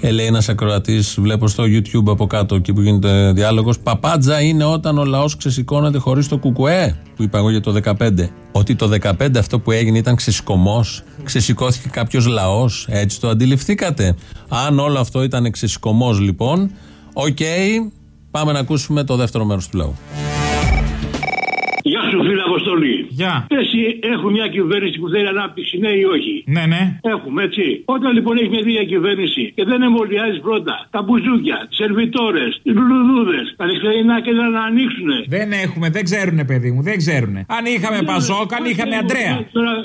Ε, λέει ένας ακροατής, βλέπω στο YouTube από κάτω εκεί που γίνεται διάλογος. Παπάτζα είναι όταν ο λαός ξεσηκώνεται χωρίς το κουκουέ, που είπα εγώ για το 15. Ότι το 15 αυτό που έγινε ήταν ξεσηκωμό. Ξεσηκώθηκε κάποιος λαός. Έτσι το αντιληφθήκατε. Αν όλο αυτό ήταν ξεσηκωμός λοιπόν, οκ, πάμε να ακούσουμε το δεύτερο μέρος του λαού. Γεια σου, φίλε Αποστολή. Γεια. Εσύ έχουν μια κυβέρνηση που θέλει ανάπτυξη, ναι ή όχι; Ναι, ναι. Έχουμε, έτσι. Όταν λοιπόν έχεις μια τέτοια κυβέρνηση και δεν εμβολιάζεις πρώτα τα μπουζούκια, τις σερβιτόρες, τις λουλουδούδες, τα δεξιανά κέντρα να ανοίξουν. Δεν έχουμε, δεν ξέρουνε, παιδί μου, δεν ξέρουνε. Αν είχαμε Πασόκ, αν είχαμε Αντρέα.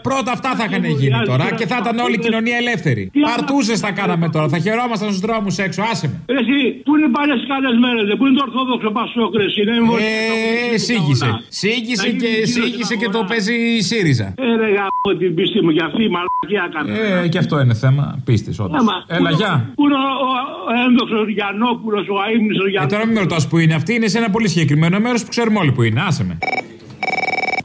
Πρώτα αυτά θα είχαν γίνει τώρα και θα ήταν όλη η κοινωνία ελεύθερη. Παρτούζες θα κάναμε τώρα, θα χαιρόμασταν στους δρόμους έξω, άσε με. Ρε, Εσύ, πού είναι παλιές καλές μέρες, πού είναι το Ορθόδοξο Πασόκ, ρε, εσύ, να εμβολιάζεις. Ε, σύγχυσε. Σύγχυσε και, σύγχυσε και το παίζει η ΣΥΡΙΖΑ. Ε, ρε, γαμώ την πίστη μου, για αυτή η μαλακία έκανε. Ε, και αυτό είναι θέμα πίστης, όντως. Άμα, Έλα, πού- γεια. Πού είναι ο, ο, ο ένδοξος Γιαννόπουλο, ο αίμνητο Ε, Γιαννόπουλο. τώρα μην με ρωτάς που είναι αυτή, είναι σε ένα πολύ συγκεκριμένο μέρος που ξέρουμε όλοι που είναι. Άσε με.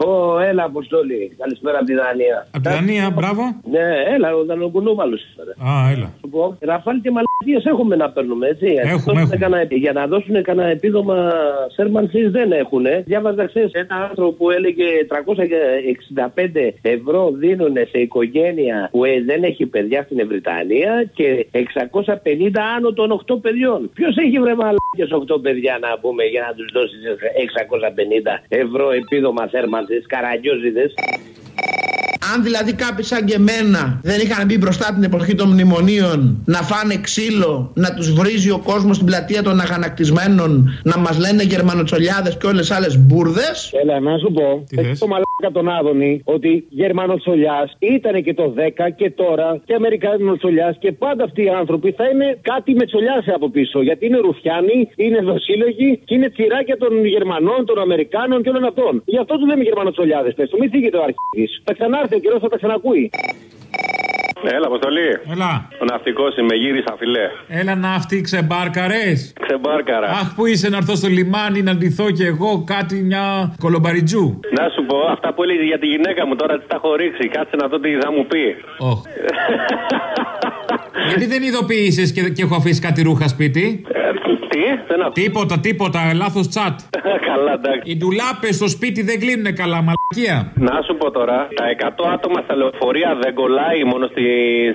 Ω, έλα, Αποστόλη. Καλησπέρα από τη Δανία. Από τη Δανία, μπράβο. Ναι, έλα, ο Δανοκουνούμαλο σήμερα. Α, έλα. Σου πω, Ραφάλ και μαλακίε έχουμε να παίρνουμε, έτσι. Έχουμε, Δώσουνε έχουμε. κανένα- για να δώσουν κανένα επίδομα σέρμανση δεν έχουν. Διάβαζα χθες ένα άνθρωπο που έλεγε 365 ευρώ δίνουν σε οικογένεια που ε, δεν έχει παιδιά στην Βρυτανία και 650 άνω των 8 παιδιών. Ποιος έχει βρε μαλακίε 8 παιδιά να πούμε για να τους δώσεις 650 ευρώ επίδομα θέρμανση, καραγκιόζιδες; Αν δηλαδή κάποιοι σαν και εμένα δεν είχαν μπει μπροστά την εποχή των μνημονίων να φάνε ξύλο, να τους βρίζει ο κόσμος στην πλατεία των αγανακτισμένων, να μας λένε γερμανοτσολιάδες και όλες άλλες μπουρδες. Έλα, να σου πω. Έχει το μαλάκα τον Άδωνη ότι Γερμανοτσολιά ήταν και το 10 και τώρα και Αμερικανοτσολιά και πάντα αυτοί οι άνθρωποι θα είναι κάτι με τσολιάσε από πίσω. Γιατί είναι ρουφιάνοι, είναι δοσύλλογοι και είναι τσιράκια των Γερμανών, των Αμερικάνων και όλων αυτών. Γι' αυτό τους λέμε Γερμανοτσολιάδε. Πες του, μην φύγετε ο αρχή. Θα ξανάρθει ο καιρός, θα τα ξανακούει. Έλα, Αποστολή. Έλα. Ο ναυτικός είμαι, γύρισα φιλέ. Έλα να αυτή ξεμπάρκαρες. Ξεμπάρκαρα. Αχ, που είσαι να έρθω στο λιμάνι να ντυθώ κι εγώ κάτι μια κολομπαριτζού. Να σου πω, αυτά που έλεγε για τη γυναίκα μου τώρα τις τα έχω ρίξει. Κάτσε να δω τι θα μου πει. Όχ. Γιατί δεν ειδοποίησε και, και έχω αφήσει κάτι ρούχα σπίτι; Τι, δεν ακούω. Τίποτα, τίποτα, λάθος τσάτ. Καλά, εντάξει. Οι ντουλάπες στο σπίτι δεν κλείνουν καλά, μαλακία. Να σου πω τώρα, τα 100 άτομα στα λεωφορεία δεν κολλάει μόνο στη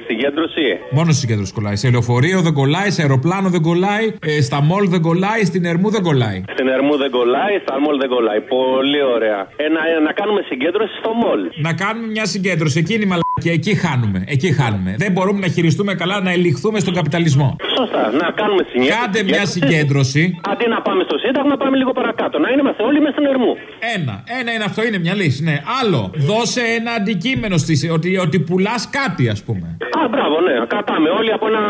συγκέντρωση; Μόνο στη συγκέντρωση κολλάει. Σε λεωφορείο δεν κολλάει, σε αεροπλάνο δεν κολλάει, ε, στα μολ δεν κολλάει, στην Ερμού δεν κολλάει. Στην Ερμού δεν κολλάει, στα Μολ δεν κολλάει. Πολύ ωραία. Ε, να, να κάνουμε συγκέντρωση στο Μολ. Να κάνουμε μια συγκέντρωση. Εκείνη η μαλακία, εκεί χάνουμε. Εκεί χάνουμε. Δεν μπορούμε να χειριστούμε καλά, να ελιχθούμε στον καπιταλισμό. Σωστά, να κάνουμε συγκέντρωση. Κάντε μια συγκέντρωση. Αντί να πάμε στο Σύνταγμα, πάμε λίγο παρακάτω. Να είμαστε όλοι μέσα στην Ερμού. Ένα. Ένα είναι αυτό, είναι μια λύση. Ναι. Άλλο. Δώσε ένα αντικείμενο στη, ότι, ότι πουλάς κάτι, ας πούμε. Α, μπράβο, ναι. Κατάμε όλοι από ένα.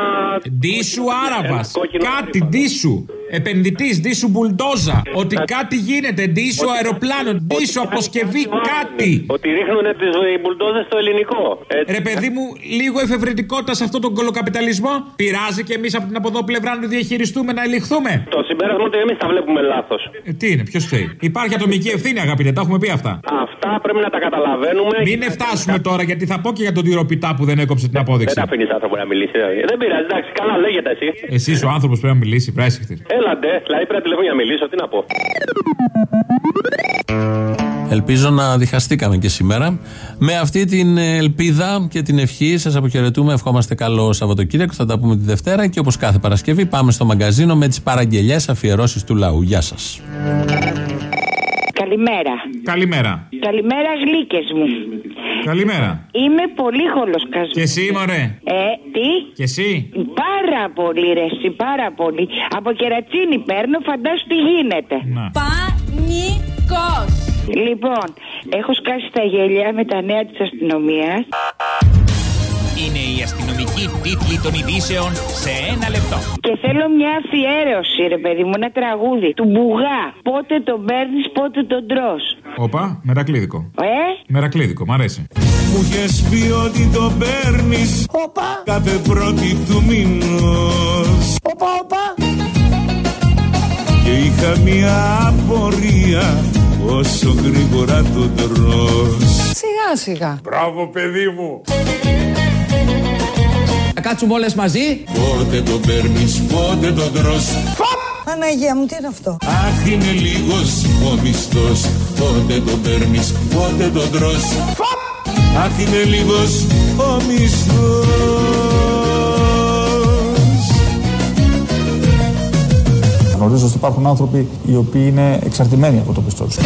Ντίσου Άραβας. Ένα κόκκινο Κάτι, ντίσου. Επενδυτής, ντύσου μπουλντόζα. Ότι κάτι γίνεται, ντύσου αεροπλάνο, ντύσου αποσκευή, κάτι. Ότι ρίχνουν τι μπουλντόζες στο ελληνικό. Έτσι. Ρε παιδί μου, λίγο εφευρετικότητα σε αυτόν τον κολοκαπιταλισμό. Πειράζει και εμείς από την από εδώ πλευρά να διαχειριστούμε, να ελιχθούμε. Το συμπέρασμα ότι εμείς τα βλέπουμε λάθος. Ε, τι είναι, ποιος φταίει; Υπάρχει ατομική ευθύνη, αγαπητέ, τα έχουμε πει αυτά. Αυτά πρέπει να τα καταλαβαίνουμε. Μην φτάσουμε τώρα, γιατί θα πω και για τον τυροπιτά που δεν έκοψε την Δεν απόδειξη. τα αφήνεις άνθρωπο να μιλήσει. δηλαδή. Δεν πειράζει, εντάξει, καλά λέγεται εσύ. Εσύ ο άνθρωπος πρέπει να μιλήσει, βράσιχτη. Έλαντε, δηλαδή πρέπει να τηλεφωνήσω για να μιλήσω, τι να πω. Ελπίζω να διχαστήκαμε και σήμερα. Με αυτή την ελπίδα και την ευχή σας αποχαιρετούμε. Ευχόμαστε καλό Σαββατοκύριακο. Θα τα πούμε τη Δευτέρα και όπως κάθε Παρασκευή πάμε στο μαγκαζίνο με τις παραγγελίε αφιερώσεις του λαού. Γεια σας. Καλημέρα. Καλημέρα. Καλημέρα, γλύκες μου. Καλημέρα. Είμαι πολύ χολοσκασμένη. Και εσύ, μωρέ; Ε, τι; Και εσύ; Πάρα πολύ, ρε, εσύ, πάρα πολύ. Από κερατσίνη παίρνω, φαντάσου τι γίνεται. Πανικός. Λοιπόν, έχω σκάσει τα γέλια με τα νέα της αστυνομίας. Είναι η αστυνομική τίτλη των ειδήσεων σε ένα λεπτό. Και θέλω μια αφιέρωση, ρε παιδί μου, ένα τραγούδι του Μπουγά. Πότε τον παίρνεις, πότε τον τρως. Όπα, μερακλίδικο. Ε, Μερακλίδικο, μ' αρέσει. Μου είχες πει ότι το παίρνεις Κάθε πρώτη του μήνος Όπα, όπα. Και είχα μια απορία Όσο γρήγορα το τρως. Σιγά, σιγά. Μπράβο παιδί μου. Θα κάτσουμε όλες μαζί. Πότε το παίρνεις, πότε το τρως. Αναγία μου, τι είναι αυτό; Αχ είναι λίγος ο μισθός Πότε το παίρνεις, πότε το τρως. Αχ είναι λίγος ο μισθός Γνωρίζω ότι υπάρχουν άνθρωποι οι οποίοι είναι εξαρτημένοι από το πιστό τους.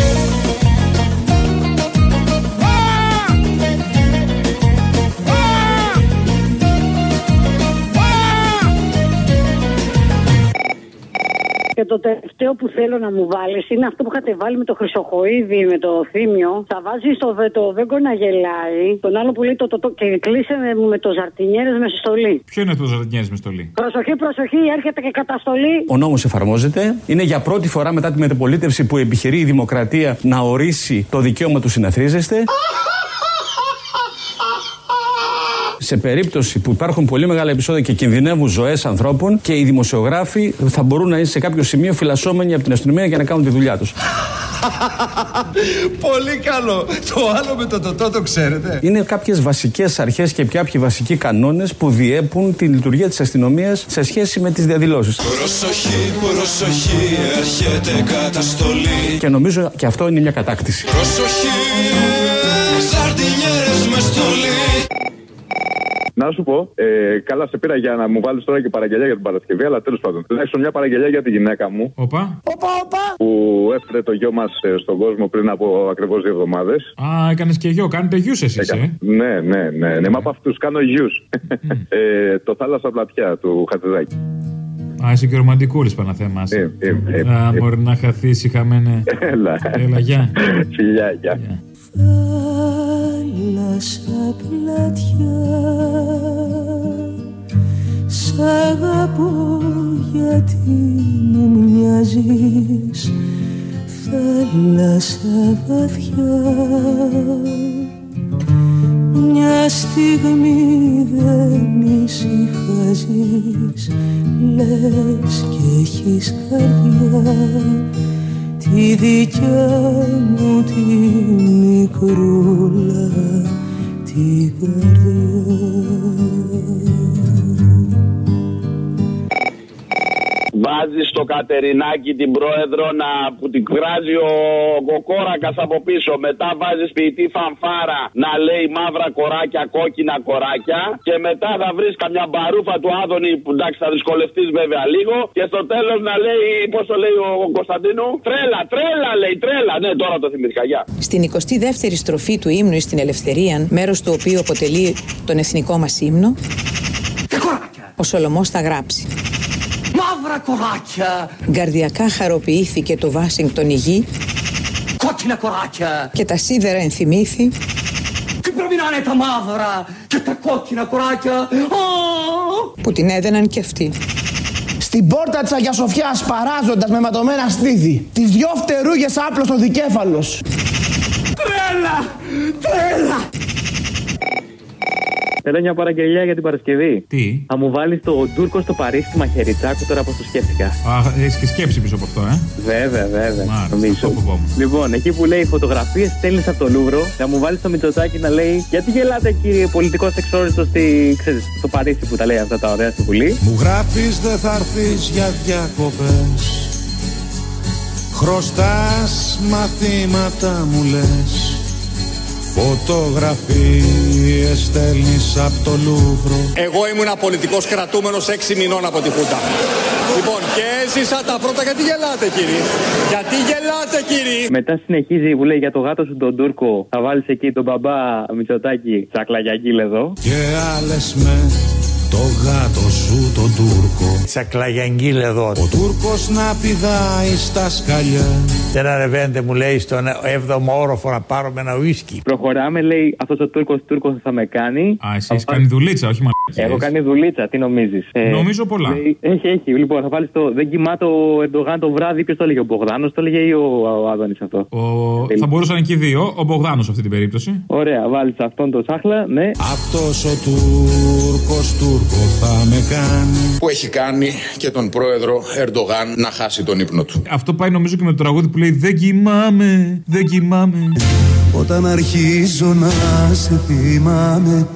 Το τελευταίο που θέλω να μου βάλεις είναι αυτό που είχατε βάλει με το Χρυσοχοίδη, με το θύμιο. Θα βάζεις το, βε- το Βέγκο να γελάει, τον άλλο που λέει το, το, το και κλείσε με, με το ζαρτινιέρες με συστολή. Ποιο είναι το ζαρτινιέρι με στολή; Προσοχή, προσοχή, έρχεται και καταστολή. Ο νόμος εφαρμόζεται. Είναι για πρώτη φορά μετά τη μεταπολίτευση που επιχειρεί η δημοκρατία να ορίσει το δικαίωμα του συναθρίζεστε. Σε περίπτωση που υπάρχουν πολύ μεγάλα επεισόδια και κινδυνεύουν ζωές ανθρώπων και οι δημοσιογράφοι θα μπορούν να είναι σε κάποιο σημείο φυλασσόμενοι από την αστυνομία για να κάνουν τη δουλειά τους. Πολύ καλό. Το άλλο με το τοτό το ξέρετε. Είναι κάποιες βασικές αρχές και κάποιοι βασικοί κανόνες που διέπουν τη λειτουργία της αστυνομίας σε σχέση με τις διαδηλώσεις. Προσοχή, προσοχή, έρχεται καταστολή Και νομίζω και αυτό είναι μια κατάκτηση. Προσοχή, ζαρτινιέρες με στολή Να σου πω, ε, καλά σε πήρα για να μου βάλεις τώρα και παραγγελιά για την Παρασκευή, αλλά τέλος πάντων. Τουλάχιστον μια παραγγελιά για τη γυναίκα μου. Όπα. Όπα, όπα. Που έφερε το γιο μας στον κόσμο πριν από ακριβώς δύο εβδομάδες. Α, έκανες και γιο. Κάνετε γιους εσείς, ε. Ναι, ναι, ναι. ναι. Μα από αυτούς κάνω γιους. ε, το θάλασσα πλατιά του Χατζηδάκη. Α, είσαι και ρομαντικούλης Παναθέμα. Ε, ε, ε, Α, ε. μπορεί να χαθείς, είχαμε. Έλα. Έλα, γεια. Φιλιά, γεια. Θάλασσα πλατιά Σ' αγαπώ γιατί μου μοιάζεις Θάλασσα βαθιά Μια στιγμή δεν ησυχάζεις Λες και έχεις καρδιά Τη δικιά μου τη μικρούλα Την καρδιά Βάζεις στο Κατερινάκι την πρόεδρο να, που την κράζει ο Κοκόρακας από πίσω. Μετά βάζεις ποιητή φανφάρα να λέει μαύρα κοράκια, κόκκινα κοράκια. Και μετά θα βρεις καμιά μπαρούφα του Άδωνη που εντάξει θα δυσκολευτείς βέβαια λίγο. Και στο τέλος να λέει, πώς το λέει ο Κωνσταντίνου, τρέλα, τρέλα λέει, τρέλα. Ναι, τώρα το θυμήθηκα, γεια. Στην 22η στροφή του ύμνου στην Ελευθερία, μέρος του οποίου αποτελεί τον εθνικό μας ύμνο, ο Σολομός θα γράψει Μαύρα κοράκια «Γκαρδιακά χαροποιήθηκε το Βάσιγκτον η γη Κόκκινα κοράκια και τα σίδερα ενθυμήθη Τι πρέπει να είναι τα μαύρα Και τα κόκκινα κοράκια Ω! που την έδαιναν κι αυτοί». Στη στην πόρτα της Αγίας Σοφιάς παράζοντας με ματωμένα στήθη τις δυο φτερούγες άπλο στο δικέφαλος. Τρέλα! Τρέλα! Θέλω μια παραγγελία για την Παρασκευή. Τι; Θα μου βάλεις το Τούρκο στο Παρίσι μαχαιριτσάκου τώρα πώς το σκέφτηκα. Α, έχεις και σκέψη πίσω από αυτό, ε; Βέβαια, βέβαια. Μάλιστα, νομίζω. αυτό φοβόμουν. Λοιπόν, εκεί που λέει φωτογραφίες στέλνεις από το Λούβρο, θα μου βάλεις το Μητσοτάκι να λέει Γιατί γελάτε κύριε πολιτικό εξόριστο στη, ξέρεις, στο Παρίσι που τα λέει αυτά τα ωραία στη Βουλή; Μου γράφεις δεν θα έρθεις για διακοπές Χρωστάς μαθήματα μου λες Φωτογραφίες στέλνεις από το Λούβρο Εγώ ήμουν πολιτικό κρατούμενος 6 μηνών από τη Χούντα. Λοιπόν, και έζησα τα πρώτα. Γιατί γελάτε, κύριε; Γιατί γελάτε, κύριε; Μετά συνεχίζει που λέει για το γάτο σου τον Τούρκο. Θα βάλεις εκεί τον μπαμπά Μητσοτάκι τσακλαγιακίλ εδώ. Και άλλες με το γάτο σου τον Τούρκο Τσακλαγιαγγίλ εδώ. Ο Τούρκος να πηδάει στα σκαλιά Δεν ανεβαίνετε, μου λέει, στον 7ο όροφο να πάρουμε ένα ουίσκι. Προχωράμε, λέει αυτός ο Τούρκος Τούρκος θα με κάνει. Α, εσύ έχεις κάνει δουλίτσα, όχι μαλακίες. Έχω κάνει δουλίτσα, τι νομίζεις; Νομίζω πολλά. Έχει, έχει. Λοιπόν, θα βάλεις το. Δεν κοιμάται ο Ερντογάν το βράδυ. Ποιος το έλεγε, ο Μπογδάνος, το έλεγε ή ο, ο Άδωνης αυτό; Ο... Θα μπορούσαν και οι δύο. Ο Μπογδάνος σε αυτή την περίπτωση. Ωραία, βάλεις αυτόν το σάχλα, ναι. Αυτός ο Τούρκος Τούρκο θα με κάνει Που έχει κάνει και τον πρόεδρο Ερντογάν να χάσει τον ύπνο του. Αυτό πάει νομίζω και με το τραγούδι που λέει Δεν κοιμάμαι, δεν κοιμάμαι. Όταν αρχίζω να σε θυμάμαι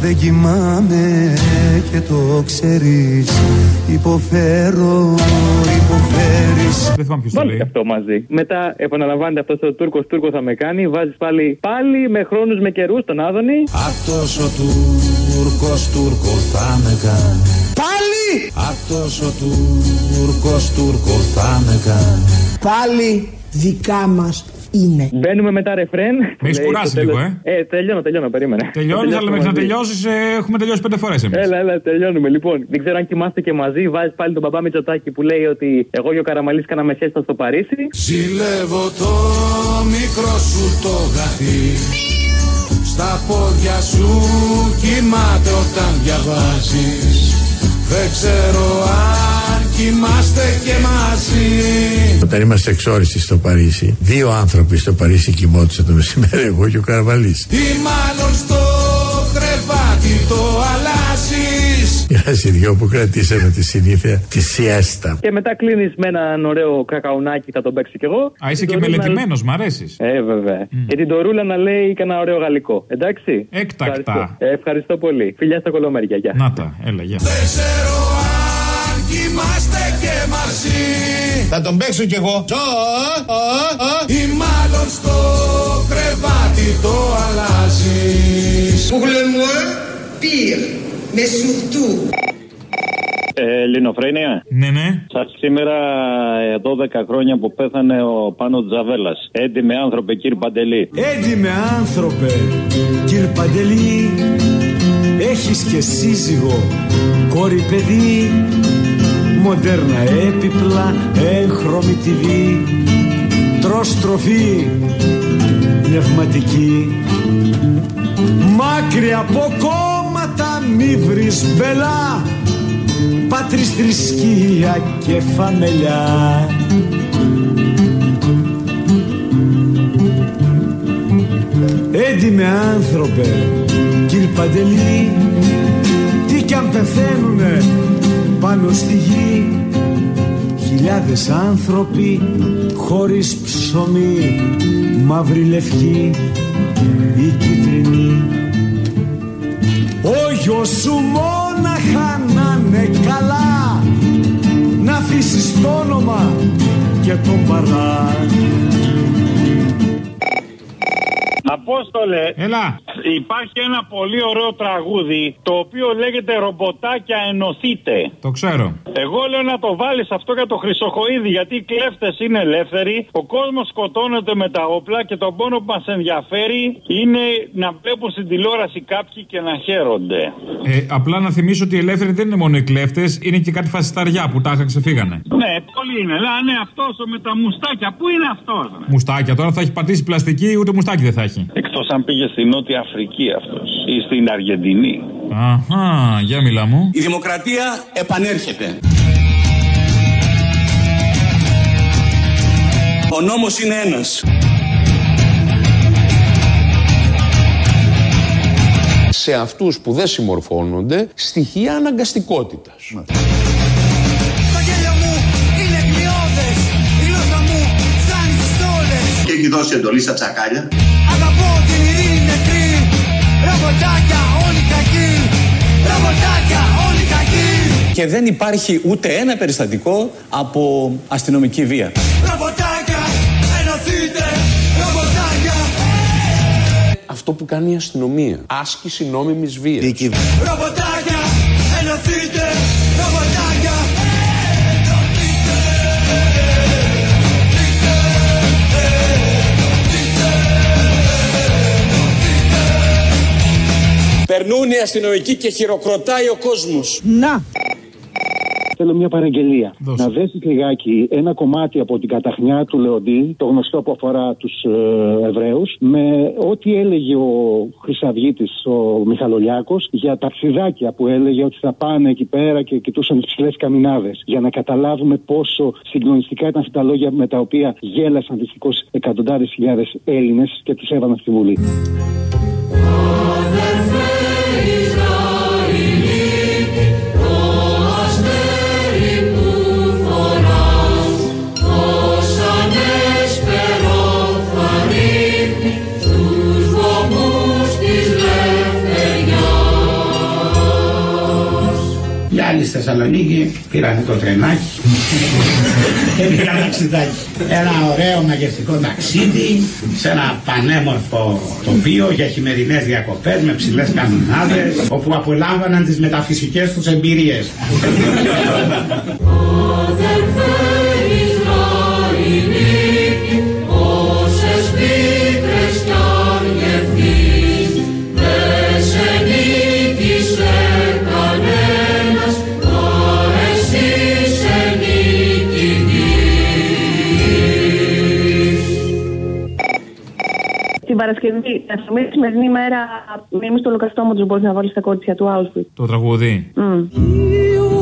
Δεν κοιμάμαι και το ξέρεις Υποφέρω, υποφέρεις Δεν θυμάμαι ποιος το Βάλει λέει. και αυτό μαζί. Μετά επαναλαμβάνεται αυτός ο Τούρκος Τούρκος θα με κάνει. Βάζεις πάλι, πάλι με χρόνους με καιρούς τον Άδωνη. Αυτός ο Τούρκος Τούρκος θα με κάνει Πάλι! Αυτός ο Τούρκος Τούρκος θα με κάνει Πάλι δικά μας είναι. Μπαίνουμε μετά ρεφρέν. Με έχει Λέει κουράσει στο τέλος- λίγο, ε. Ε, τελειώνω, τελειώνω, περίμενε. Τελειώνεις, Θα αλλά μέχρι να τελειώσουμε τελειώσεις έχουμε τελειώσει πέντε φορές εμείς. Έλα, έλα, τελειώνουμε. Λοιπόν, δεν ξέρω αν κοιμάστε και μαζί. Βάζεις πάλι τον μπαμπά Μητσοτάκη που λέει ότι εγώ και ο Καραμαλής κάναμε σέστα στο Παρίσι. Ζηλεύω το μικρό σου το γαθί Στα πόδια σου κοιμάται όταν διαβάζεις Δεν ξέρω αν κοιμάστε και μαζί Όταν είμαστε εξόριστοι στο Παρίσι, δύο άνθρωποι στο Παρίσι κοιμόντουσαν το μεσημέρι, εγώ και ο Καραβαλής. Ή μάλλον στο κρεβάτι το αλλάζεις Είμαστε οι δυο που κρατήσαμε τη συνήθεια τη σιέστα. Και μετά κλείνεις με έναν ωραίο κακαουνάκι, θα τον παίξω κι εγώ. Α, είσαι Και και το ρούλα- μελετημένος, μ' αρέσεις. Ε, βέβαια. Και την Τωρούλα να λέει και ένα ωραίο γαλλικό. Εντάξει. Έκτακτα. Ευχαριστώ, Ε, ευχαριστώ πολύ. Φιλιά στα κολομέρια. Γεια. Να τα, έλα, γεια. Δεν ξέρω αν κοιμάστε και μαζί Θα τον παίξω κι εγώ. Ή μάλλον στο κρεβάτι το αλλάζεις Pour le moins, pire, mais surtout. Ε, Ελληνοφρένια. Ναι, ναι. Σας σήμερα ε, 12 χρόνια που πέθανε ο Πάνος Τζαβέλας. Έντιμε άνθρωπε, κύριε Παντελή. Έντιμε άνθρωπε, κύριε Παντελή, έχεις και σύζυγο, κόρη παιδί, μοντέρνα έπιπλα, έγχρωμη TV, τρως τροφή, πνευματική, μάκρυ από κόμματα μη βρεις μπελά, πάτρις θρησκεία και φαμελιά. Έντιμε άνθρωπε, κύριε Παντελή, τι κι αν πεθαίνουνε πάνω στη γη Χιλιάδες άνθρωποι χωρίς ψωμί, μαύρη λευκή ή κίτρινη Ο γιος σου μόναχα να είναι καλά να αφήσεις το όνομα και τον παρά Απόστολε, Έλα. Υπάρχει ένα πολύ ωραίο τραγούδι το οποίο λέγεται Ρομποτάκια ενωθείτε. Το ξέρω. Εγώ λέω να το βάλεις αυτό για το Χρυσοχοίδη γιατί οι κλέφτες είναι ελεύθεροι. Ο κόσμος σκοτώνεται με τα όπλα και το μόνο που μας ενδιαφέρει είναι να βλέπουν στην τηλεόραση κάποιοι και να χαίρονται. Ε, απλά να θυμίσω ότι οι ελεύθεροι δεν είναι μόνο οι κλέφτες, είναι και κάτι φασισταριά που τάχα ξεφύγανε. Ναι, πολλοί είναι. Λά, ναι, αυτός με τα μουστάκια. Πού είναι αυτός, Μουστάκια τώρα θα έχει πατήσει πλαστική, ούτε μουστάκι δεν θα έχει. Εκτό αν πήγε στη Νότια Αφρική αυτός ή στην Αργεντινή. Αχά, για μιλά μου. Η δημοκρατία επανέρχεται. Ο νόμος είναι ένας. Σε αυτούς που δεν συμμορφώνονται, στοιχεία αναγκαστικότητας. Και έχει δώσει εντολή στα τσακάλια. Ρομποτάκια όλοι κακοί Ρομποτάκια όλοι κακοί Και δεν υπάρχει ούτε ένα περιστατικό από αστυνομική βία. Ρομποτάκια ενωθείτε Ρομποτάκια Αυτό που κάνει η αστυνομία. Άσκηση νόμιμης βίας. Ρομποτάκια Περνούν οι αστυνομικοί και χειροκροτάει ο κόσμος. Να! Θέλω μια παραγγελία. Να δέσεις λιγάκι ένα κομμάτι από την καταχνιά του Λεοντή, το γνωστό που αφορά τους ε, Εβραίους, με ό,τι έλεγε ο Χρυσαυγήτη, ο Μιχαλολιάκος, για τα ψιδάκια που έλεγε ότι θα πάνε εκεί πέρα και κοιτούσαν τις ψηλές καμινάδες. Για να καταλάβουμε πόσο συγκλονιστικά ήταν αυτά τα λόγια με τα οποία γέλασαν δυστυχώς εκατοντάδες χιλιάδες Έλληνες και τους έβαλαν στη Βουλή. Θεσσαλονίκη πήραν το τρενάκι και πήραν ταξιδάκι. Ένα ωραίο μαγευτικό ταξίδι σε ένα πανέμορφο τοπίο για χειμερινές διακοπές με ψηλές καμινάδες όπου απολάμβαναν τις μεταφυσικές τους εμπειρίες. Παρασκευή, α πούμε, τη σημερινή μέρα, μνήμη στο Λουκαστόμο τους μπορείς να βάλεις τα κότσια του Auschwitz. Το τραγούδι. Μμ. Οι ωραίες